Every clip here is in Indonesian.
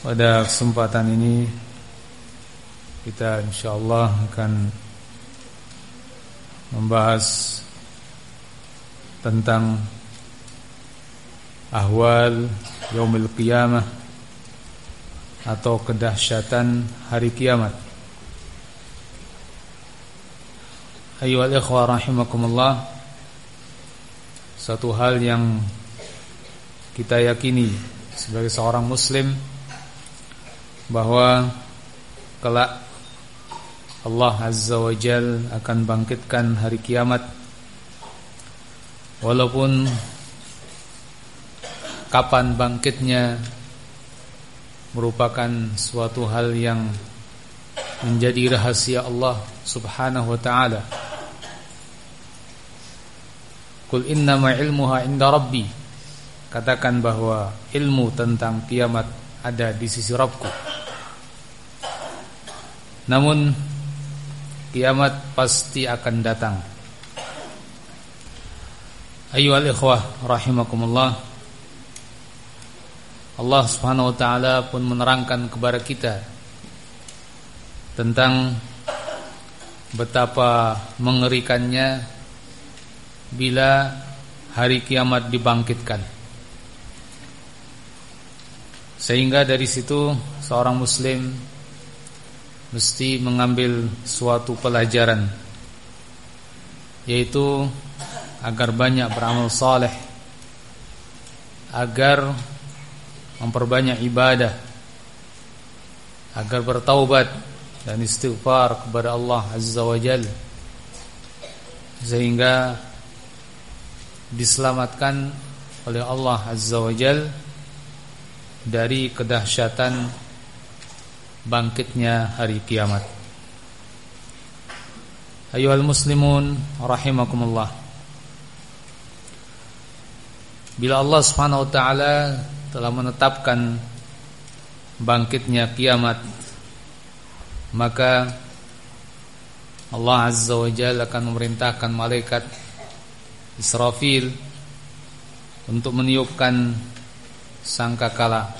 Pada kesempatan ini kita insyaallah akan membahas tentang ahwal yaumil qiyamah atau kedahsyatan hari kiamat. Ayyuhal ikhwah rahimakumullah Satu hal yang kita yakini sebagai seorang muslim bahwa kelak Allah Azza wa Jal akan bangkitkan hari kiamat walaupun kapan bangkitnya merupakan suatu hal yang menjadi rahasia Allah Subhanahu wa taala. Kul innama ilmuha inda rabbi. Katakan bahwa ilmu tentang kiamat ada di sisi Rabbku. Namun kiamat pasti akan datang. Ayyuhal ikhwah rahimakumullah. Allah Subhanahu wa taala pun menerangkan kepada kita tentang betapa mengerikannya bila hari kiamat dibangkitkan. Sehingga dari situ seorang muslim mesti mengambil suatu pelajaran yaitu agar banyak beramal saleh agar memperbanyak ibadah agar bertaubat dan istighfar kepada Allah Azza wa Jal sehingga diselamatkan oleh Allah Azza wa Jal dari kedahsyatan bangkitnya hari kiamat. Ayuhal muslimun rahimakumullah. Bila Allah Subhanahu wa taala telah menetapkan bangkitnya kiamat, maka Allah Azza wa Jalla akan memerintahkan malaikat Israfil untuk meniupkan sangkakala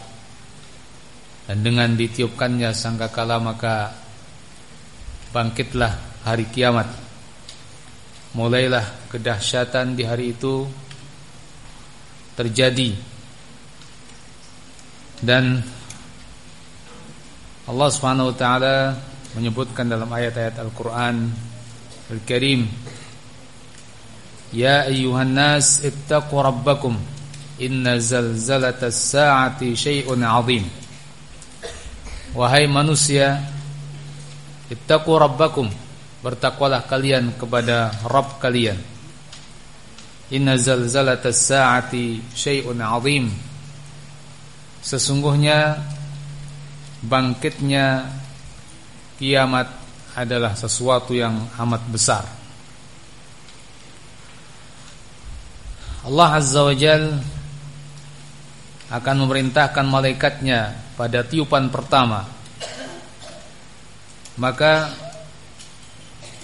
dan dengan ditiupkannya sangkakala maka bangkitlah hari kiamat. Mulailah kedahsyatan di hari itu terjadi. Dan Allah Subhanahu wa taala menyebutkan dalam ayat-ayat Al-Qur'an Al-Karim Ya ayyuhan nas ittaqu rabbakum. Inna zalzalatas saati syai'un 'adzim Wahai manusia Ittaqu rabbakum Bertakwalah kalian kepada Rabb kalian. Inna zalzalatas sa'ati syai'un azim. Sesungguhnya Bangkitnya Kiamat adalah sesuatu yang amat besar. Allah Azza wa Jal Akan memerintahkan malaikatnya pada tiupan pertama maka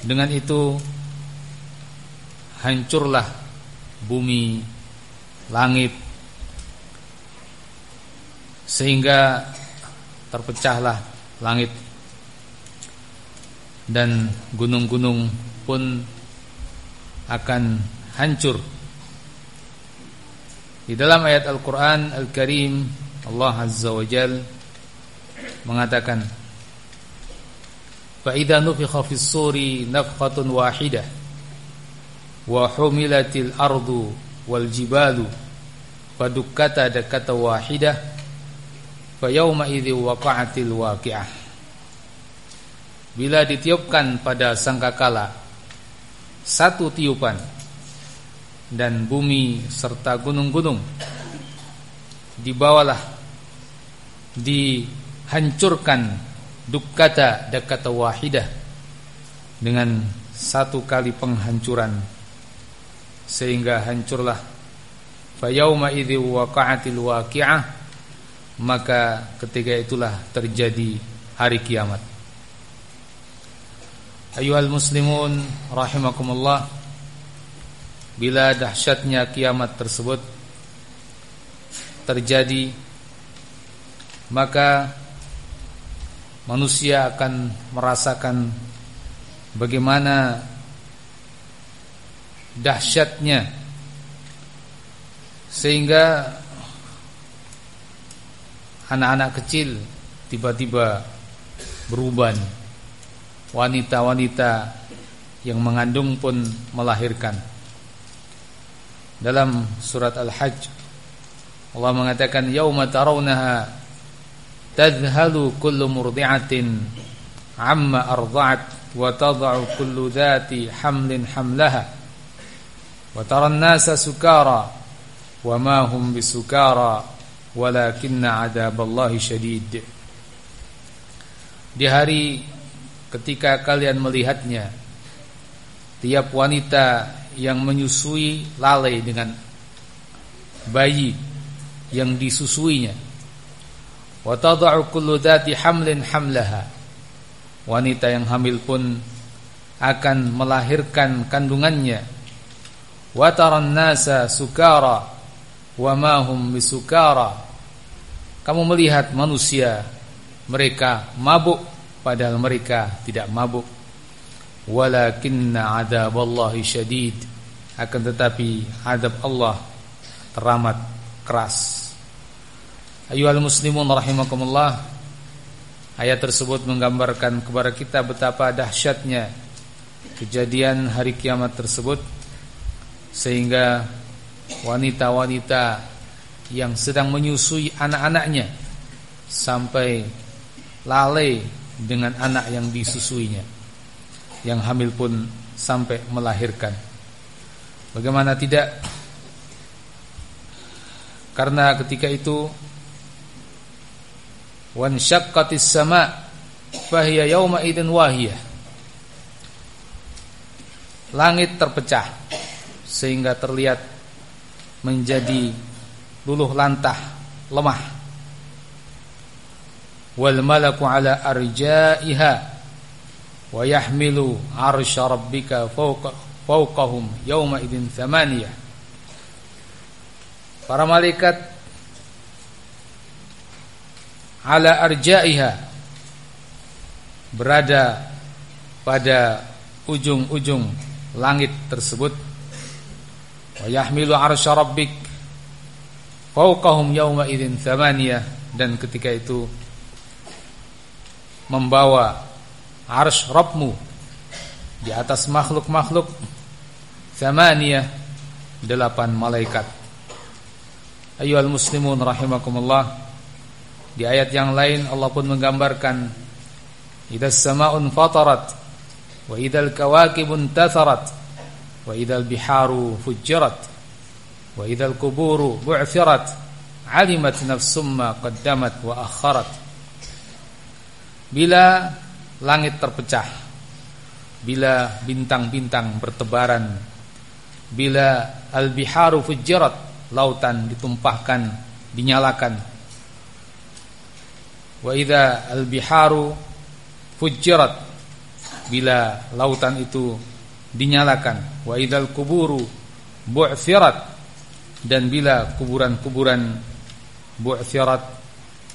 dengan itu hancurlah bumi, langit sehingga terpecahlah langit dan gunung-gunung pun akan hancur. Di dalam ayat Al-Qur'an Al-Karim Allah Azza wa Jal mengatakan nafkhatun wahidah wa humilatil ardu wal jibalu fadukkata dakata wahidah fa yauma idzi waqa'atil waqi'ah. Bila ditiupkan pada sangkakala satu tiupan dan bumi serta gunung-gunung. Dibawalah dihancurkan dukkata dakata wahidah dengan satu kali penghancuran. Sehingga hancurlah. Fa yauma idzi waqa'atil waqi'ah maka ketika itulah terjadi hari kiamat. Ayuhal muslimun rahimakumullah Bila dahsyatnya kiamat tersebut terjadi Maka manusia akan merasakan bagaimana dahsyatnya sehingga anak-anak kecil tiba-tiba beruban wanita-wanita yang mengandung pun melahirkan. Dalam surat Al-Hajj. Allah mengatakan yauma tarawnaha tadhhalu kullu murdi'atin amma arda'at wa tad'u kullu dhati hamlin hamlaha wa tara an-nasa sukara wa ma hum bisukara walakinna 'adaballahi shadid. Di hari ketika kalian melihatnya tiap wanita yang menyusui lalai dengan bayi yang disusuinya. Wa kullu dhati hamlin hamlaha. Wanita yang hamil pun akan melahirkan kandungannya. Wa taran nasa sukara wa ma kamu melihat manusia mereka mabuk padahal mereka tidak mabuk walakinna adaballahi syadid. Akan tetapi adab Allah teramat keras. Ayuhal muslimun rahimakumullah ayat tersebut menggambarkan kepada kita betapa dahsyatnya kejadian hari kiamat tersebut sehingga wanita-wanita yang sedang menyusui anak-anaknya sampai lalai dengan anak yang disusuinya yang hamil pun sampai melahirkan. Bagaimana tidak? Karena ketika itu wan syaqqatis sama fahiya yauma idzin wahiyah. Langit terpecah sehingga terlihat menjadi luluh lantah lemah. Wal malaku ala arja'iha wa yahmilu arsya rabbika fawqa fawqahum yawma idzin thamaniyah para malaikat ala arja'iha berada pada ujung-ujung langit tersebut. Wa yahmilu arsya rabbik fawqahum yawma idzin thamaniyah dan ketika itu membawa arsh Rabbmu di atas makhluk-makhluk. Zamaniyah delapan malaikat. Ayuhal muslimun rahimakumullah. Di ayat yang lain Allah pun menggambarkan. Idza samaun fatarat wa idzal kawakibun tatharat wa idzal biharu fujjirat wa idzal kuburu bu'thirat alimat nafsum ma qaddamat wa akharat. Bila langit terpecah. Bila bintang-bintang bertebaran Bila al-biharu fujirat Lautan ditumpahkan Dinyalakan. Wa idha al-biharu fujirat bila lautan itu dinyalakan. Wa idal kuburu bu'thirat dan bila kuburan-kuburan bu'thirat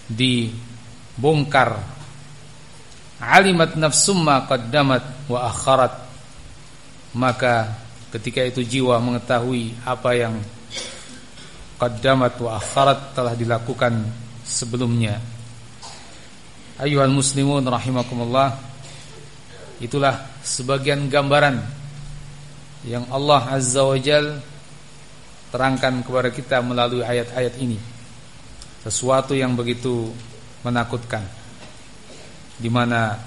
dibongkar alimat nafsum ma qaddamat wa akharat. Maka ketika itu jiwa mengetahui apa yang qaddamat wa akharat telah dilakukan sebelumnya. Ayuhal muslimun rahimakumullah itulah sebagian gambaran yang Allah azza wa jal terangkan kepada kita melalui ayat-ayat ini. Sesuatu yang begitu menakutkan di mana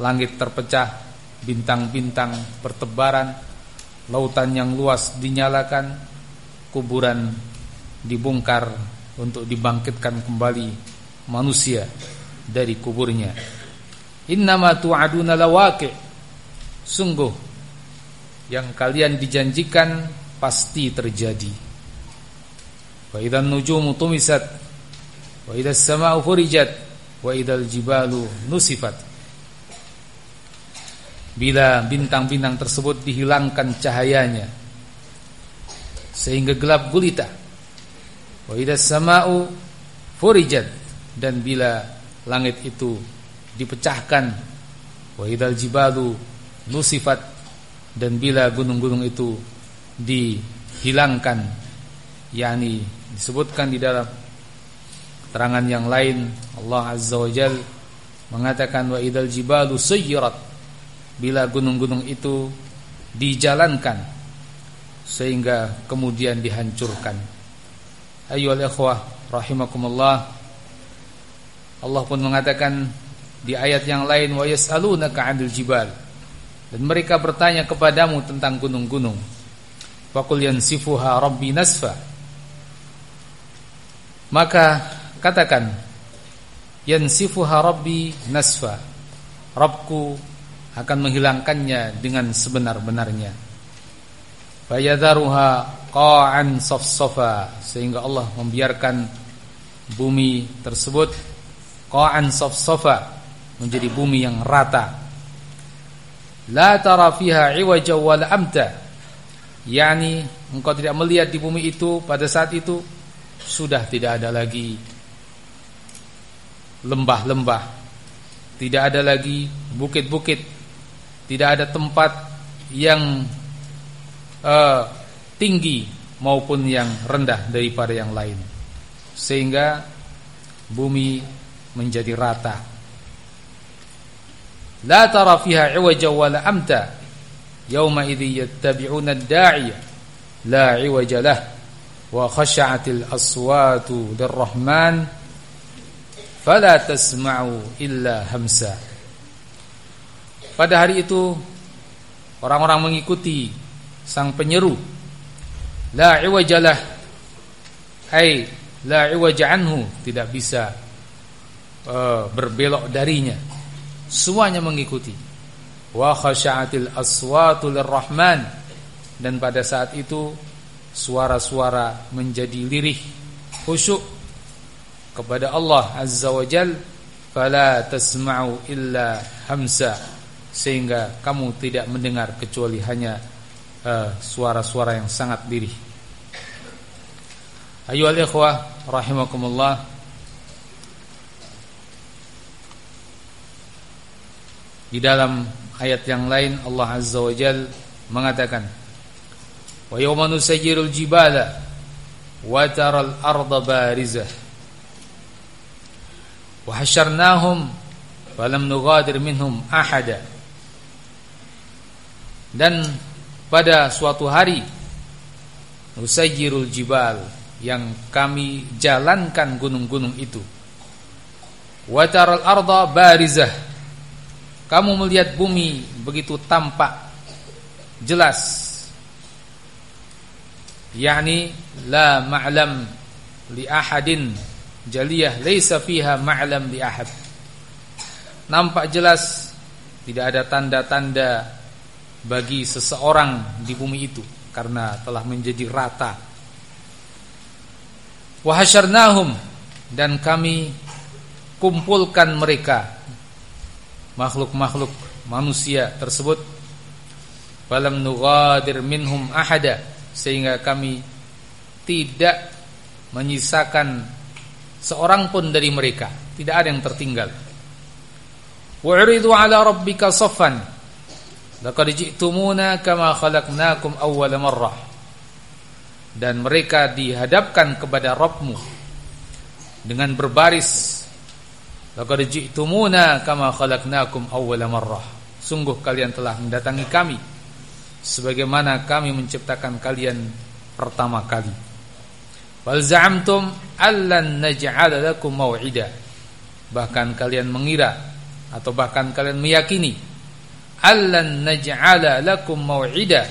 langit terpecah, bintang-bintang bertebaran, lautan yang luas dinyalakan, kuburan dibongkar untuk dibangkitkan kembali manusia dari kuburnya. Innama tu'aduna lawaqi. Sungguh yang kalian dijanjikan pasti terjadi. Wa idzan nujumu tumisat wa idzas samaa'u furijat wa idzal jibalu nusifat. Bila bintang-bintang tersebut dihilangkan cahayanya sehingga gelap gulita. Wa idzas samaa'u furijat. Dan bila langit itu dipecahkan wa idzal jibalu nusifat. Dan bila gunung-gunung itu dihilangkan yakni disebutkan di dalam Terangan yang lain Allah Azza wa Jal mengatakan wa idal jibalu sayyirat bila gunung-gunung itu dijalankan sehingga kemudian dihancurkan. Ayyuhal ikhwah rahimakumullah Allah pun mengatakan di ayat yang lain wa yas'alunaka 'anil jibal dan mereka bertanya kepadamu tentang gunung-gunung. Faqul yansifuha rabbi nasfa. Maka Katakan Yansifuha Rabbi nasfa. Rabbku akan menghilangkannya dengan sebenar-benarnya. Fayadharuha qa'an safsafa. Sehingga Allah membiarkan bumi tersebut Qa'an safsafa Menjadi bumi yang rata. La tara fiha iwaja wal amta. Yani engkau tidak melihat di bumi itu pada saat itu Sudah tidak ada lagi lembah-lembah, tidak ada lagi bukit-bukit, tidak ada tempat yang uh, tinggi maupun yang rendah daripada yang lain, sehingga bumi menjadi rata. La tara fiha iwaja wala amta. Yawma idhi yattabi'una ad-da'iya La iwaja lah. Wa khasha'atil aswatu lirrahman fala tasma'u illa hamsa. Pada hari itu orang-orang mengikuti sang penyeru. La iwajalah ai la iwaja anhu tidak bisa uh, berbelok darinya. Semuanya mengikuti. Wa khasha'atil aswatu lirrahman dan pada saat itu suara-suara menjadi lirih khusyuk kepada Allah Azza wa Jal fala tasma'u illa hamsa sehingga kamu tidak mendengar kecuali hanya uh, suara-suara uh, yang sangat lirih. Ayuhal ikhwah rahimakumullah Di dalam ayat yang lain Allah Azza wa Jal mengatakan Wa yawma nusayyirul jibala wa taral arda barizah wa hasyarnahum falam minhum ahada dan pada suatu hari usajirul jibal yang kami jalankan gunung-gunung itu wa arda barizah. Kamu melihat bumi begitu tampak jelas. Yakni la ma'lam li ahadin jaliyah laisa fiha ma'lam li ahad. Nampak jelas tidak ada tanda-tanda bagi seseorang di bumi itu karena telah menjadi rata. Wa hasyarnahum dan kami kumpulkan mereka makhluk-makhluk manusia tersebut falam nughadir minhum ahada sehingga kami tidak menyisakan seorang pun dari mereka. Tidak ada yang tertinggal. Wa'ridu ala rabbika saffan. Laqad ji'tumuna kama khalaqnakum dan mereka dihadapkan kepada Rabbmu dengan berbaris. Laqad ji'tumuna kama khalaqnakum. Sungguh kalian telah mendatangi kami sebagaimana kami menciptakan kalian pertama kali. Wal za'amtum allan naj'ala lakum. Bahkan kalian mengira atau bahkan kalian meyakini allan naj'ala lakum mau'ida.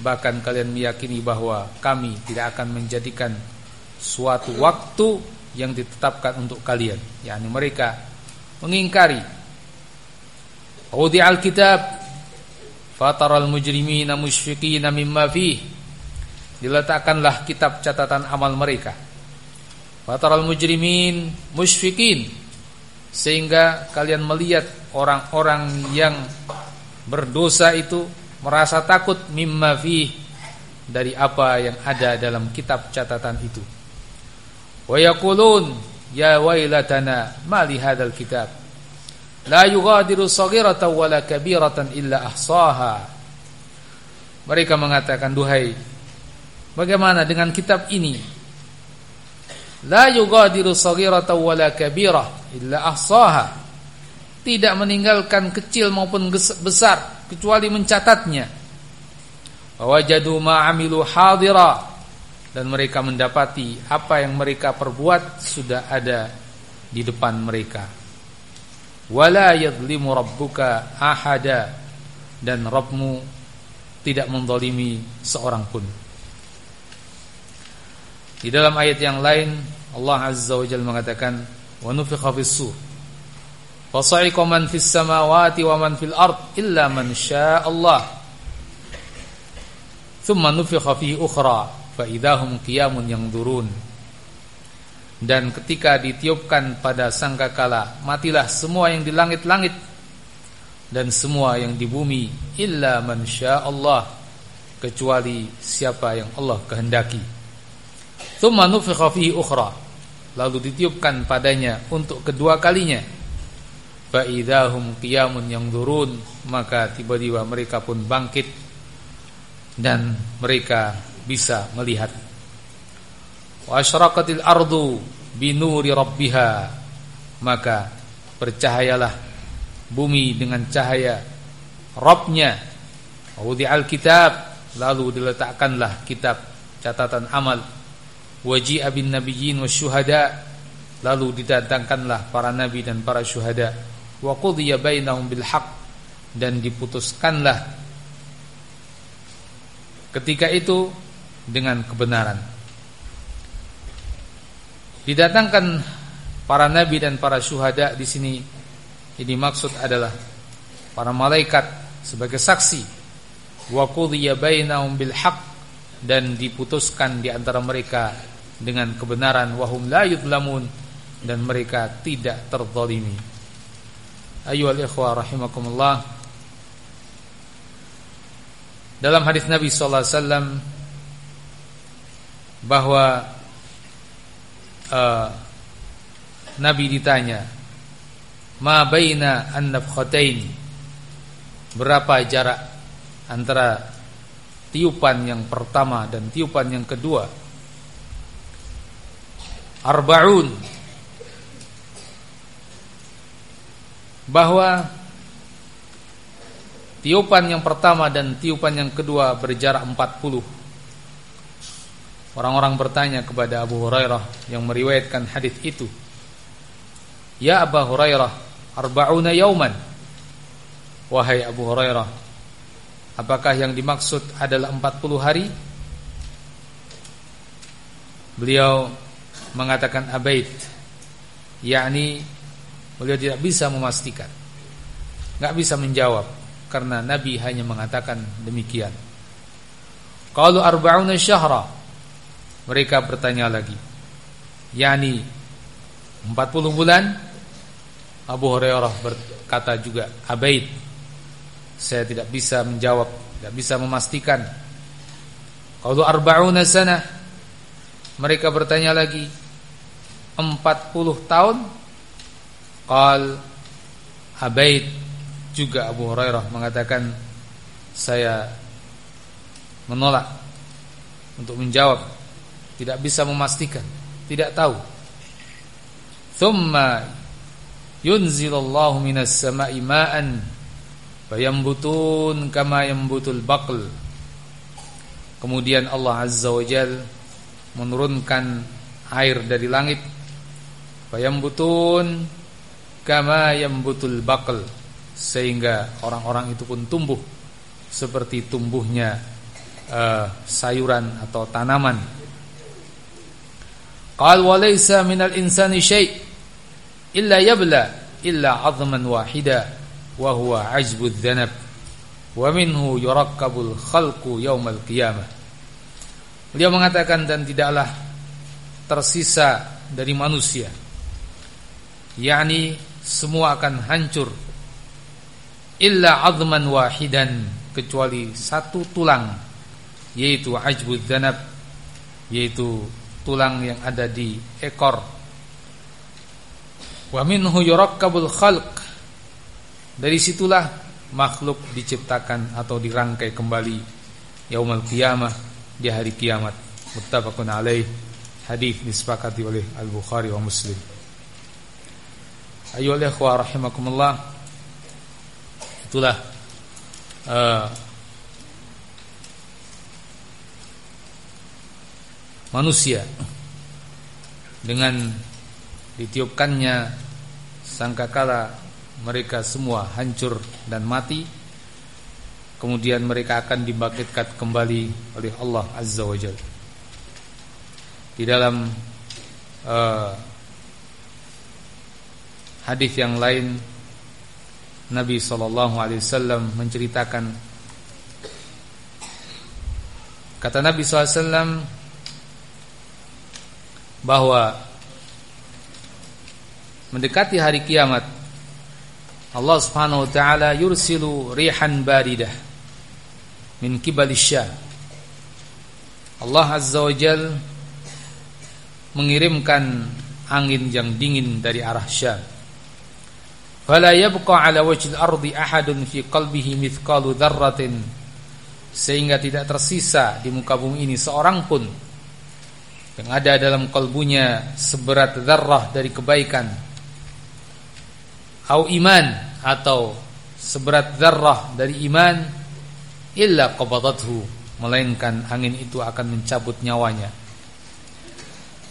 Bahkan kalian meyakini bahwa kami tidak akan menjadikan suatu waktu yang ditetapkan untuk kalian yakni mereka mengingkari Wudi al-kitab fataral mujrimina musyfiqina mimma fih diletakkanlah kitab catatan amal mereka. Fataral mujrimin musyfiqin sehingga kalian melihat orang-orang yang berdosa itu merasa takut mimma fih dari apa yang ada dalam kitab catatan itu. Wa yaqulun ya wailatana ma li hadzal kitab? La yughadiru saghiratan wala kabiratan illa ahsaha. Mereka mengatakan duhai bagaimana dengan kitab ini? La yughadiru saghiratan wala kabirah illa ahsaha. Tidak meninggalkan kecil maupun besar kecuali mencatatnya. Wajadu ma amilu hadira. Dan mereka mendapati apa yang mereka perbuat sudah ada di depan mereka. Wala yadlimu rabbuka ahada. Dan Rabbmu tidak mendolimi seorang pun. Di dalam ayat yang lain Allah Azza wa Jalla mengatakan wa nufikha fis sur. Fasa'iqa man fis samawati wa man fil ard illa man syaa Allah. Thumma nufikha fi ukhra faidahum qiyamun yang durun dan ketika ditiupkan pada sangkakala matilah semua yang di langit-langit dan semua yang di bumi illa man Allah kecuali siapa yang Allah kehendaki thumma nufikha fihi ukhra lalu ditiupkan padanya untuk kedua kalinya faidahum qiyamun yang durun maka tiba-tiba mereka pun bangkit dan mereka bisa melihat. Wa asyraqatil ardu binuri rabbiha maka bercahayalah bumi dengan cahaya Rabbnya. Wudi alkitab lalu diletakkanlah kitab catatan amal. Waji abin nabiyyin wasyuhada lalu didatangkanlah para nabi dan para syuhada. Wa qudiya bainahum bil haqq dan diputuskanlah ketika itu dengan kebenaran. Didatangkan para nabi dan para syuhada di sini. Ini maksud adalah para malaikat sebagai saksi. Wa qudiya bainahum bil haqq dan diputuskan di antara mereka dengan kebenaran wahum la yudlamun dan mereka tidak terzalimi. Ayyuhal ikhwah rahimakumullah. Dalam hadis Nabi sallallahu alaihi wasallam bahwa uh, Nabi ditanya ma baina an-nafkhatain berapa jarak antara tiupan yang pertama dan tiupan yang kedua arbaun bahwa tiupan yang pertama dan tiupan yang kedua berjarak 40 Orang-orang bertanya kepada Abu Hurairah yang meriwayatkan hadis itu. Ya Abu Hurairah, arba'una yauman. Wahai Abu Hurairah, apakah yang dimaksud adalah 40 hari? Beliau mengatakan abaid, yakni beliau tidak bisa memastikan. Enggak bisa menjawab karena Nabi hanya mengatakan demikian. Kalau arba'una syahra mereka bertanya lagi. Yani 40 bulan Abu Hurairah berkata juga abaid saya tidak bisa menjawab, tidak bisa memastikan. Kalau arba'una sana mereka bertanya lagi 40 tahun? Qal Abaid juga Abu Hurairah mengatakan saya menolak untuk menjawab. Tidak bisa memastikan tidak tahu. Thumma yunzilallahu minas sama'i ma'an fayambutun kama yambutul baql. Kemudian Allah azza wajal menurunkan air dari langit. Fayambutun kama yambutul baql sehingga orang-orang itu pun tumbuh seperti tumbuhnya uh, sayuran atau tanaman. Qal walaysa minal insani syai' illa yabla illa 'azman wahida wa huwa 'ajbudz dhanab wa minhu yurakkabul khalqu yaumal qiyamah Beliau mengatakan dan tidaklah tersisa dari manusia yakni semua akan hancur illa 'azman wahidan kecuali satu tulang yaitu ajbudz dhanab yaitu tulang yang ada di ekor Wa minhu yurakkabul khalq. Dari situlah makhluk diciptakan atau dirangkai kembali yaumul qiyamah di hari kiamat. Muttafaqun alaih. Hadis disepakati oleh Al-Bukhari wa Muslim. Ayolah ikhwah rahimakumullah. Itulah uh, manusia dengan ditiupkannya sangkakala mereka semua hancur dan mati kemudian mereka akan dibangkitkan kembali oleh Allah Azza wa Jalla. Di dalam uh, hadis yang lain Nabi sallallahu alaihi wasallam menceritakan kata Nabi sallallahu alaihi wasallam bahwa mendekati hari kiamat Allah Subhanahu wa taala yursilu rihan baridah min kibalisya Allah Azza wa Jal mengirimkan angin yang dingin dari arah Syam fala yabqa ala wajhil ardi ahadun fi qalbihi mithqalu dzarratin. Sehingga tidak tersisa di muka bumi ini seorang pun yang ada dalam kalbunya seberat zarrah dari kebaikan. Au iman atau seberat zarrah dari iman illa qabadathu melainkan angin itu akan mencabut nyawanya.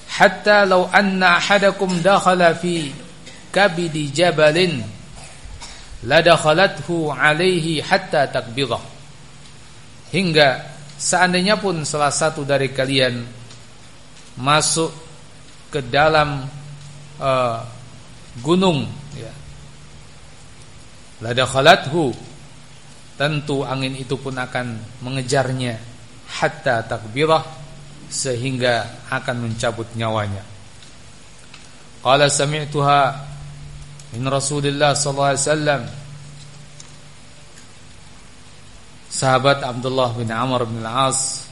Hatta law anna ahadakum dakhala fi kabidi jabalin la dakhalathu alaihi hatta takbidah hingga seandainya pun salah satu dari kalian masuk ke dalam uh, gunung ya, ladakhalathu tentu angin itu pun akan mengejarnya hatta takbirah sehingga akan mencabut nyawanya. Qala sami'tuha min Rasulillah sallallahu alaihi wasallam. Sahabat Abdullah bin Amr bin Al-As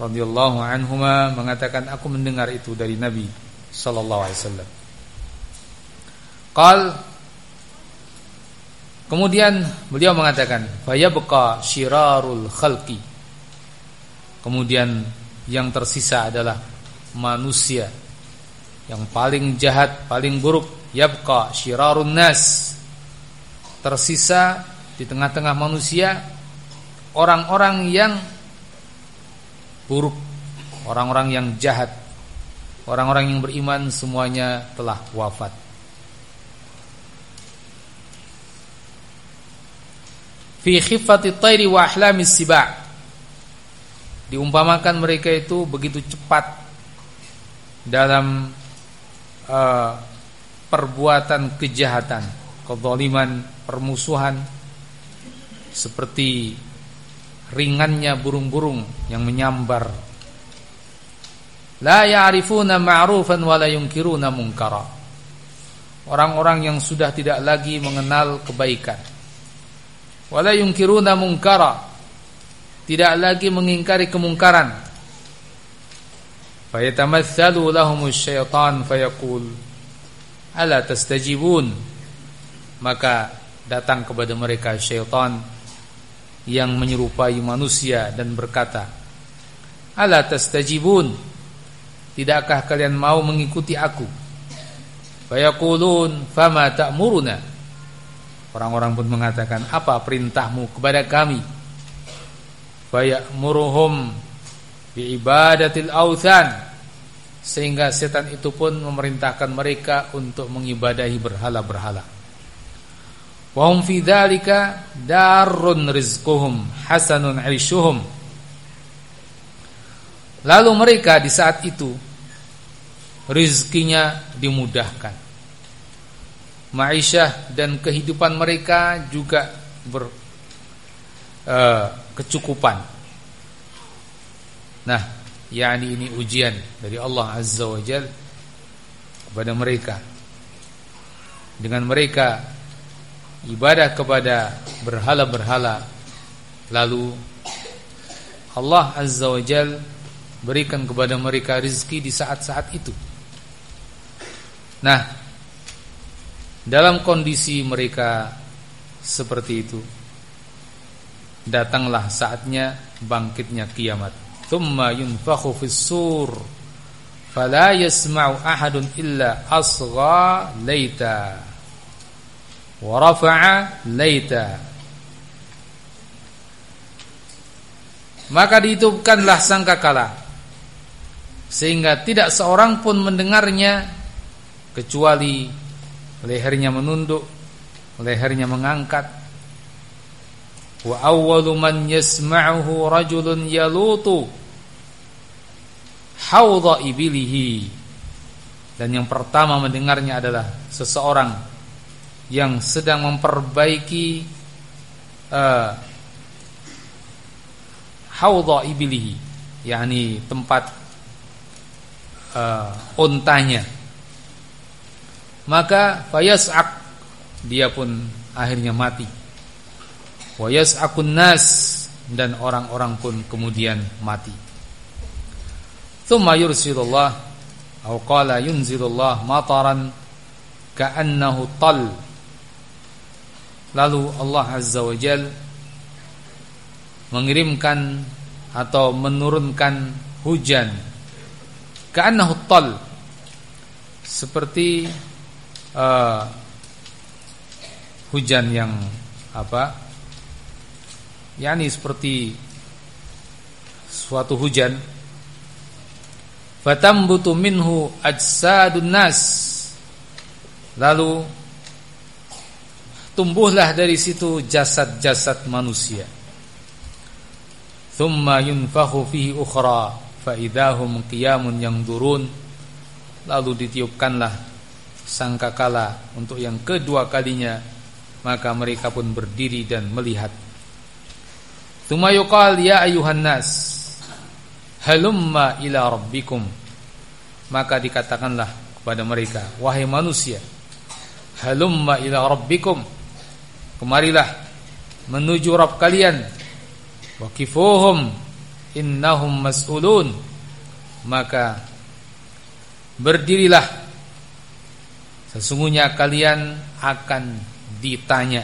radhiyallahu anhuma mengatakan aku mendengar itu dari Nabi sallallahu alaihi wasallam. Qal Kemudian beliau mengatakan, "Fayabqa syirarul khalqi." Kemudian yang tersisa adalah manusia yang paling jahat, paling buruk, yabqa syirarun nas. Tersisa di tengah-tengah manusia orang-orang yang buruk, orang-orang yang jahat. Orang-orang yang beriman semuanya telah wafat. Fi khiffati tayri wa ahlamis siba. Diumpamakan mereka itu begitu cepat dalam uh, perbuatan kejahatan kezaliman permusuhan seperti ringannya burung-burung yang menyambar. La ya'rifuna ma'rufan wa la yunkiruna munkara. Orang-orang yang sudah tidak lagi mengenal kebaikan wala yunkiruna munkara. Tidak lagi mengingkari kemungkaran. Fayatamatsalu lahumus syaitan fayaqul ala tastajibun? Maka datang kepada mereka syaitan yang menyerupai manusia dan berkata ala tastajibun? Tidakkah kalian mau mengikuti aku? Fayaqulun fama ta'muruna Orang-orang pun mengatakan, "Apa perintahmu kepada kami?" Faya'muruhum bi ibadatil authan. Sehingga setan itu pun memerintahkan mereka untuk mengibadahi berhala-berhala. Wa hum fi dzalika darun rizquhum hasanun 'aishuhum. Lalu mereka di saat itu rizkinya dimudahkan ma'isyah dan kehidupan mereka juga ber uh, kecukupan. Nah, yakni ini ujian dari Allah Azza wa Jal kepada mereka. Dengan mereka ibadah kepada berhala-berhala lalu Allah Azza wa Jal berikan kepada mereka rizki di saat-saat itu. Nah, dalam kondisi mereka seperti itu Datanglah saatnya bangkitnya kiamat. Thumma yunfakhu fis-sur Fala yasma'u ahadun illa asgha laita. Wa rafa'a laita. Maka dihitupkanlah sangkakala Sehingga tidak seorang pun mendengarnya Kecuali lehernya menunduk, lehernya mengangkat. Wa awwalu man yasma'uhu rajulun yalutu hawdha ibilihi. Dan yang pertama mendengarnya adalah seseorang yang sedang memperbaiki uh, hawdha ibilihi, yakni tempat uh, untanya maka fayas'aq dia pun akhirnya mati. Wa yas'aqun nas dan orang-orang pun kemudian mati. Thumma yursilullah atau qala yunzilullah mataran ka'annahu tal lalu Allah azza wa jal mengirimkan atau menurunkan hujan. Ka'annahu tal seperti uh, hujan yang apa? yakni seperti suatu hujan. Fatambutu minhu ajsadun nas. Lalu tumbuhlah dari situ jasad-jasad manusia. Thumma yunfakhu fihi ukhra fa idahum qiyamun durun lalu ditiupkanlah sangkakala untuk yang kedua kalinya maka mereka pun berdiri dan melihat. Tsumma yuqal ya ayuhan nas halumma ila rabbikum. Maka dikatakanlah kepada mereka wahai manusia halumma ila rabbikum. Kemarilah menuju Rabb kalian. Waqifuhum innahum mas'ulun. Maka berdirilah Sesungguhnya kalian akan ditanya.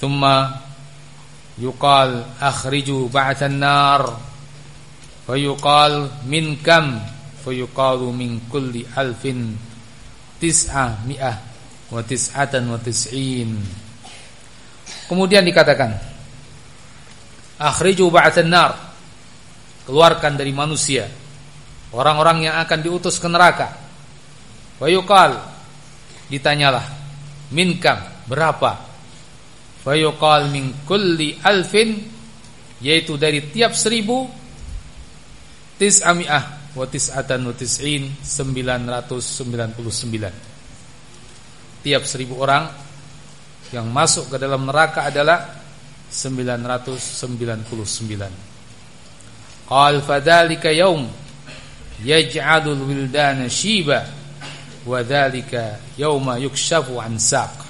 Thumma yuqal akhriju ba'than nar. Wa yuqal min kam? Fa yuqalu min kulli alfin tis'a mi'ah wa tis'atan wa tis'in. Kemudian dikatakan Akhriju ba'than nar. Keluarkan dari manusia Orang-orang yang akan diutus ke neraka Fayuqal. Ditanyalah minkam berapa? Fayuqal min kulli alfin yaitu dari tiap seribu tis'ami'ah wa tis'atan wa tis'in 999 tiap seribu orang yang masuk ke dalam neraka adalah 999 qal fadhalika yaum yaj'alul wildana shiba wa dzalika yauma yukshafu an saq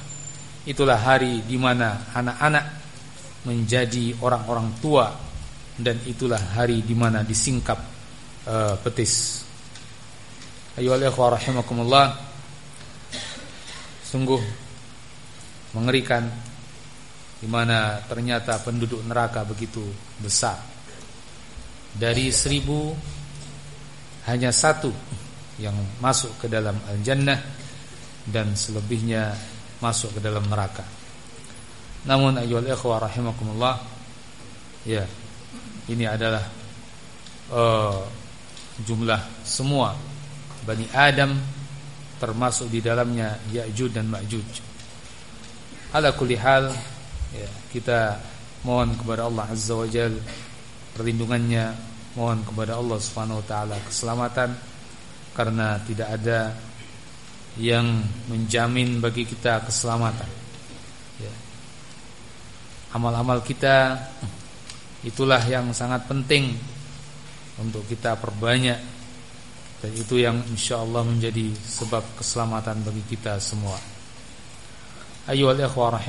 itulah hari di mana anak-anak menjadi orang-orang tua dan itulah hari di mana disingkap uh, petis. Ayolah rahimakumullah. Sungguh mengerikan di mana ternyata penduduk neraka begitu besar. Dari seribu hanya satu yang masuk ke dalam al-jannah dan selebihnya masuk ke dalam neraka. Namun ayyuhal ikhwah rahimakumullah ya ini adalah uh, jumlah semua Bani Adam termasuk di dalamnya Ya'juj dan Ma'juj. Ala kulli hal ya, kita mohon kepada Allah Azza wa Jal perlindungannya, mohon kepada Allah Subhanahu wa taala keselamatan karena tidak ada yang menjamin bagi kita keselamatan. Ya. Amal-amal kita itulah yang sangat penting untuk kita perbanyak dan itu yang insya Allah menjadi sebab keselamatan bagi kita semua. Ayyuhal ikhwah.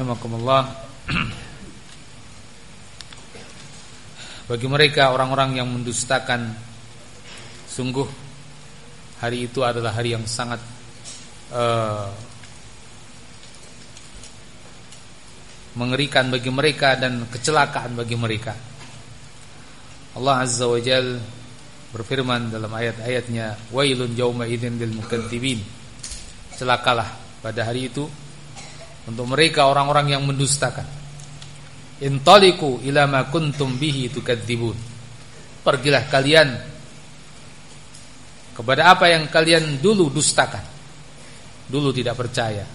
Bagi mereka orang-orang yang mendustakan sungguh hari itu adalah hari yang sangat uh, mengerikan bagi mereka dan kecelakaan bagi mereka. Allah Azza wa Jal berfirman dalam ayat-ayatnya, "Wailun yauma idzin lil mukadzibin." Celakalah pada hari itu untuk mereka orang-orang yang mendustakan. Intaliku ila ma kuntum bihi tukadzibun. Pergilah kalian kepada apa yang kalian dulu dustakan. Dulu tidak percaya,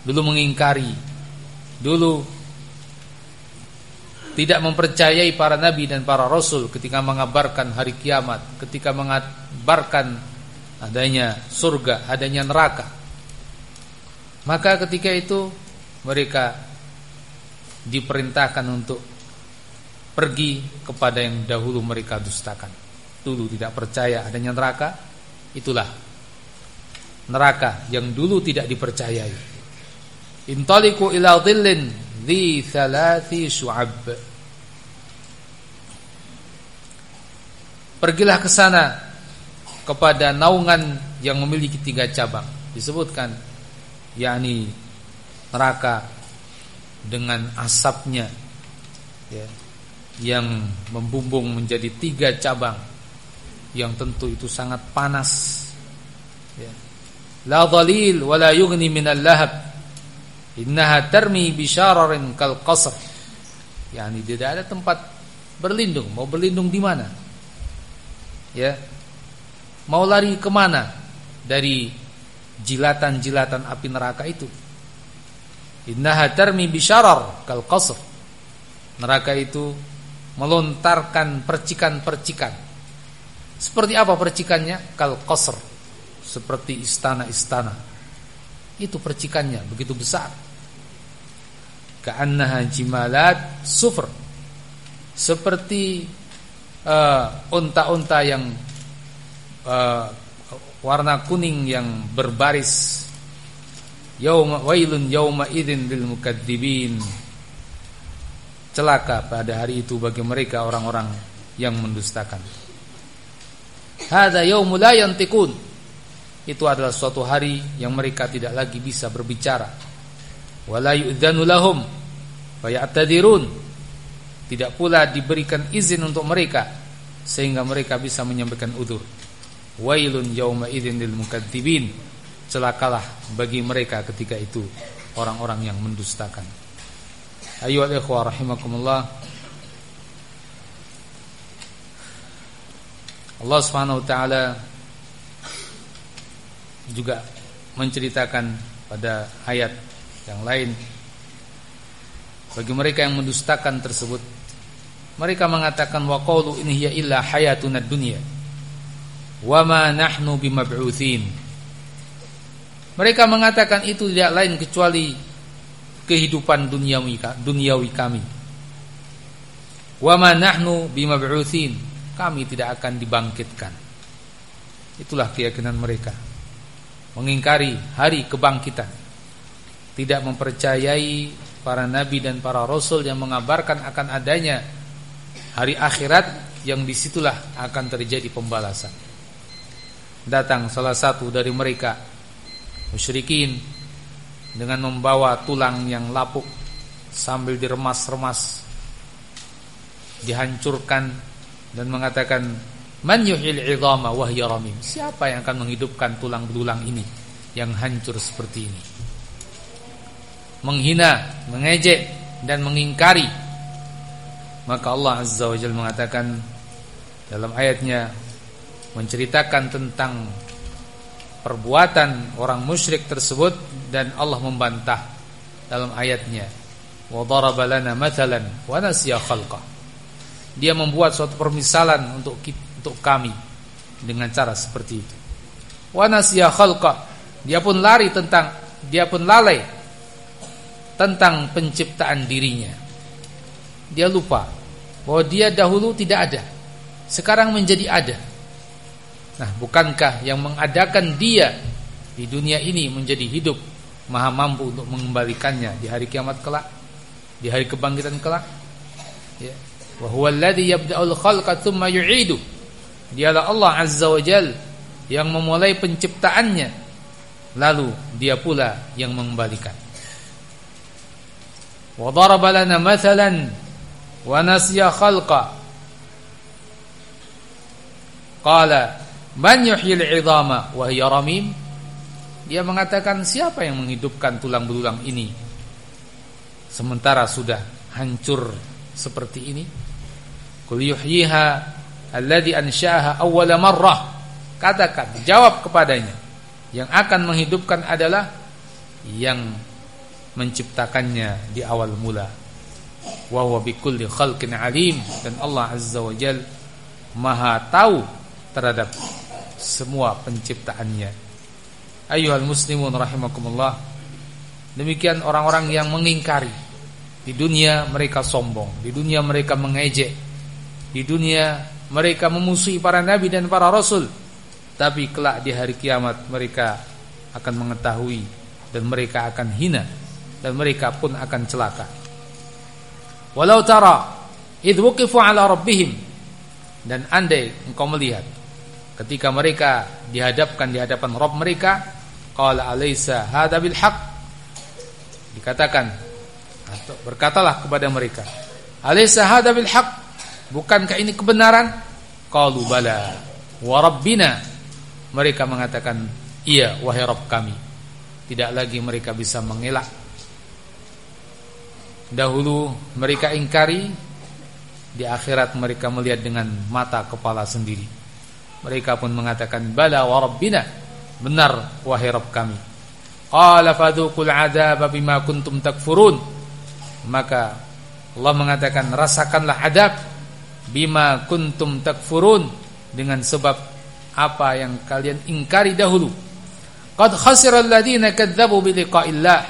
dulu mengingkari, dulu tidak mempercayai para nabi dan para rasul ketika mengabarkan hari kiamat, ketika mengabarkan adanya surga, adanya neraka. Maka ketika itu mereka diperintahkan untuk pergi kepada yang dahulu mereka dustakan. Dulu tidak percaya adanya neraka, itulah neraka yang dulu tidak dipercayai. Intaliku ila dhillin dhi thalathi syu'ab. Pergilah ke sana kepada naungan yang memiliki tiga cabang. Disebutkan yakni neraka dengan asapnya ya, yang membumbung menjadi tiga cabang yang tentu itu sangat panas. Ya. la dhalil wa la yughni minal lahab. Innaha tarmi bisyararin kal qasr. Yani tidak ada tempat berlindung. Mau berlindung di mana? Ya. Mau lari ke mana dari jilatan-jilatan api neraka itu? Innaha tarmi bisyarar kal qasr. Neraka itu melontarkan percikan-percikan. Seperti apa percikannya? Kal qasr. Seperti istana-istana. Itu percikannya begitu besar. Ka'annaha jimalat sufr. Seperti uh, unta-unta yang uh, warna kuning yang berbaris Yauma wailun yauma idzin lil mukadzibin. Celaka pada hari itu bagi mereka orang-orang yang mendustakan. Hadza yaumu la yantiqun. Itu adalah suatu hari yang mereka tidak lagi bisa berbicara. Wala yu'dzanu lahum fayatadzirun. Tidak pula diberikan izin untuk mereka sehingga mereka bisa menyampaikan udur. Wailun yauma idzin lil mukadzibin celakalah bagi mereka ketika itu orang-orang yang mendustakan. Ayo ikhwah rahimakumullah. Allah Subhanahu wa taala juga menceritakan pada ayat yang lain bagi mereka yang mendustakan tersebut mereka mengatakan wa qawlu in hiya illa hayatuna dunya wa ma nahnu bimab'utsin mereka mengatakan itu tidak lain kecuali kehidupan duniawi duniawi kami. Wa ma nahnu bimab'utsin. Kami tidak akan dibangkitkan. Itulah keyakinan mereka. Mengingkari hari kebangkitan. tidak mempercayai para nabi dan para rasul yang mengabarkan akan adanya hari akhirat yang di situlah akan terjadi pembalasan. Datang salah satu dari mereka musyrikin dengan membawa tulang yang lapuk sambil diremas-remas dihancurkan dan mengatakan man yuhil 'idhama wa hiya ramim. Siapa yang akan menghidupkan tulang belulang ini yang hancur seperti ini? Menghina mengejek dan mengingkari. Maka Allah azza wajalla mengatakan dalam ayatnya menceritakan tentang perbuatan orang musyrik tersebut dan Allah membantah dalam ayatnya. Wa daraba lana mathalan wa nasiya khalqah. Dia membuat suatu permisalan untuk untuk kami dengan cara seperti itu. Wa nasiya khalqah. Dia pun lari tentang dia pun lalai tentang penciptaan dirinya. Dia lupa bahwa dia dahulu tidak ada. Sekarang menjadi ada. Nah, bukankah yang mengadakan dia di dunia ini menjadi hidup maha mampu untuk mengembalikannya di hari kiamat kelak? di hari kebangkitan kelak. Ya. Wa huwa alladhi yabda'ul khalqa tsumma yu'idu. Dialah Allah Azza wa Jal yang memulai penciptaannya lalu dia pula yang mengembalikan. Wa daraba lana mathalan wa nasiya khalqa. Qala man yuhyil 'idhama wa hiya ramim? Dia mengatakan siapa yang menghidupkan tulang belulang ini sementara sudah hancur seperti ini kul yuhyiha alladhi ansha'aha awwala marrah. Katakan jawab kepadanya. Yang akan menghidupkan adalah yang menciptakannya di awal mula. Wa huwa bikulli khalqin alim. Dan Allah azza wa jal maha tahu terhadap semua penciptaannya. Ayyuhal muslimun rahimakumullah. Demikian orang-orang yang mengingkari. Di dunia mereka sombong, di dunia mereka mengejek, di dunia mereka memusuhi para nabi dan para rasul. Tapi kelak di hari kiamat mereka akan mengetahui dan mereka akan hina dan mereka pun akan celaka. Walau tara idh wuqifu ala rabbihim dan andai engkau melihat ketika mereka dihadapkan di hadapan Rabb mereka qala alaysa hadza bil haqq dikatakan atau berkatalah kepada mereka, "Alaysa hadza bil haqq?" Bukankah ini kebenaran? Qalu bala wa rabbina. Mereka mengatakan, "Iya, wahai Rabb kami." Tidak lagi mereka bisa mengelak. Dahulu mereka ingkari, di akhirat mereka melihat dengan mata kepala sendiri. Mereka pun mengatakan, "Bala wa rabbina." Benar wahai Rabb kami. Qala fadhuqul 'adzaba bima kuntum takfurun maka Allah mengatakan rasakanlah adab bima kuntum takfurun. Dengan sebab apa yang kalian ingkari dahulu. Qad khasiral ladina kadzdzabu bi liqa'illah.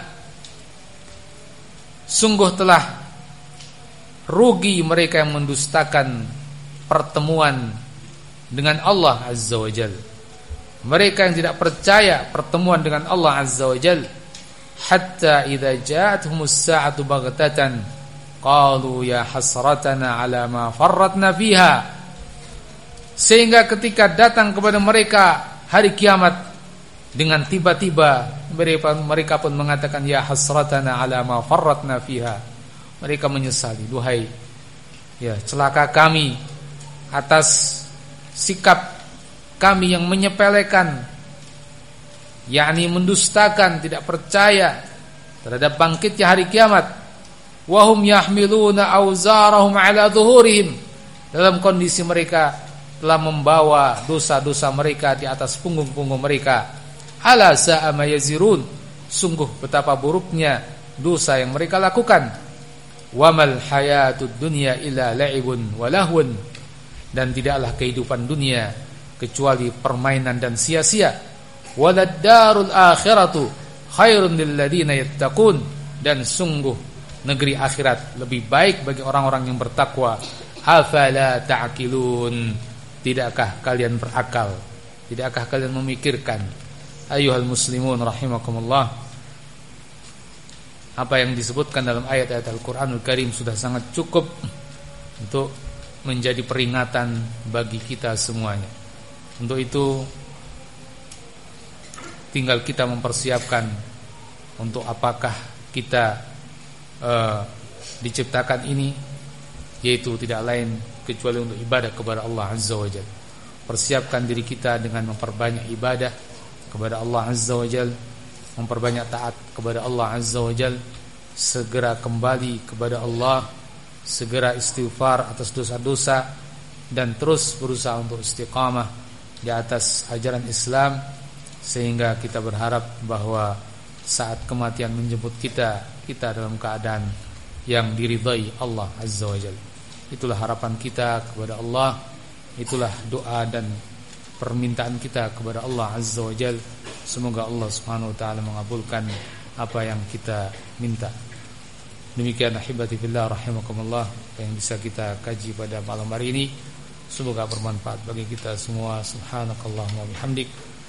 Sungguh telah rugi mereka yang mendustakan pertemuan dengan Allah azza wajalla mereka yang tidak percaya pertemuan dengan Allah azza wajalla hatta idza ja'atuhumus sa'atu baghtatan qalu ya hasratana ala ma farratna fiha sehingga ketika datang kepada mereka hari kiamat dengan tiba-tiba mereka pun mengatakan ya hasratana ala ma farratna fiha mereka menyesali duhai ya celaka kami atas sikap kami yang menyepelekan yakni mendustakan, tidak percaya terhadap bangkitnya hari kiamat. Wahum yahmiluna auzarahum ala zuhurihim. Dalam kondisi mereka telah membawa dosa-dosa mereka di atas punggung-punggung mereka. Ala sa'a yazirun. Sungguh betapa buruknya dosa yang mereka lakukan. Wamal hayatud dunya illa la'ibun walahun. Dan tidaklah kehidupan dunia kecuali permainan dan sia-sia walad darul akhiratu khairun lil yattaqun dan sungguh negeri akhirat. Lebih baik bagi orang-orang yang bertakwa. Afala ta'qilun? Tidakkah kalian berakal? Tidakkah kalian memikirkan? Ayuhal muslimun rahimakumullah. Apa yang disebutkan dalam ayat-ayat Al-Qur'anul Karim sudah sangat cukup untuk menjadi peringatan bagi kita semuanya. Untuk itu tinggal kita mempersiapkan untuk apakah kita uh, diciptakan ini yaitu tidak lain kecuali untuk ibadah kepada Allah Azza wa Jalla. Persiapkan diri kita dengan memperbanyak ibadah kepada Allah Azza wa Jalla, memperbanyak taat kepada Allah Azza wa Jalla, segera kembali kepada Allah, segera istighfar atas dosa-dosa dan terus berusaha untuk istiqamah di atas ajaran Islam sehingga kita berharap bahwa saat kematian menjemput kita kita dalam keadaan yang diridhai Allah Azza wa Jalla. Itulah harapan kita kepada Allah, itulah doa dan permintaan kita kepada Allah Azza wa Jalla. Semoga Allah Subhanahu wa taala mengabulkan apa yang kita minta. Demikian ahibati fillah rahimakumullah yang bisa kita kaji pada malam hari ini. Semoga bermanfaat bagi kita semua. Subhanakallahumma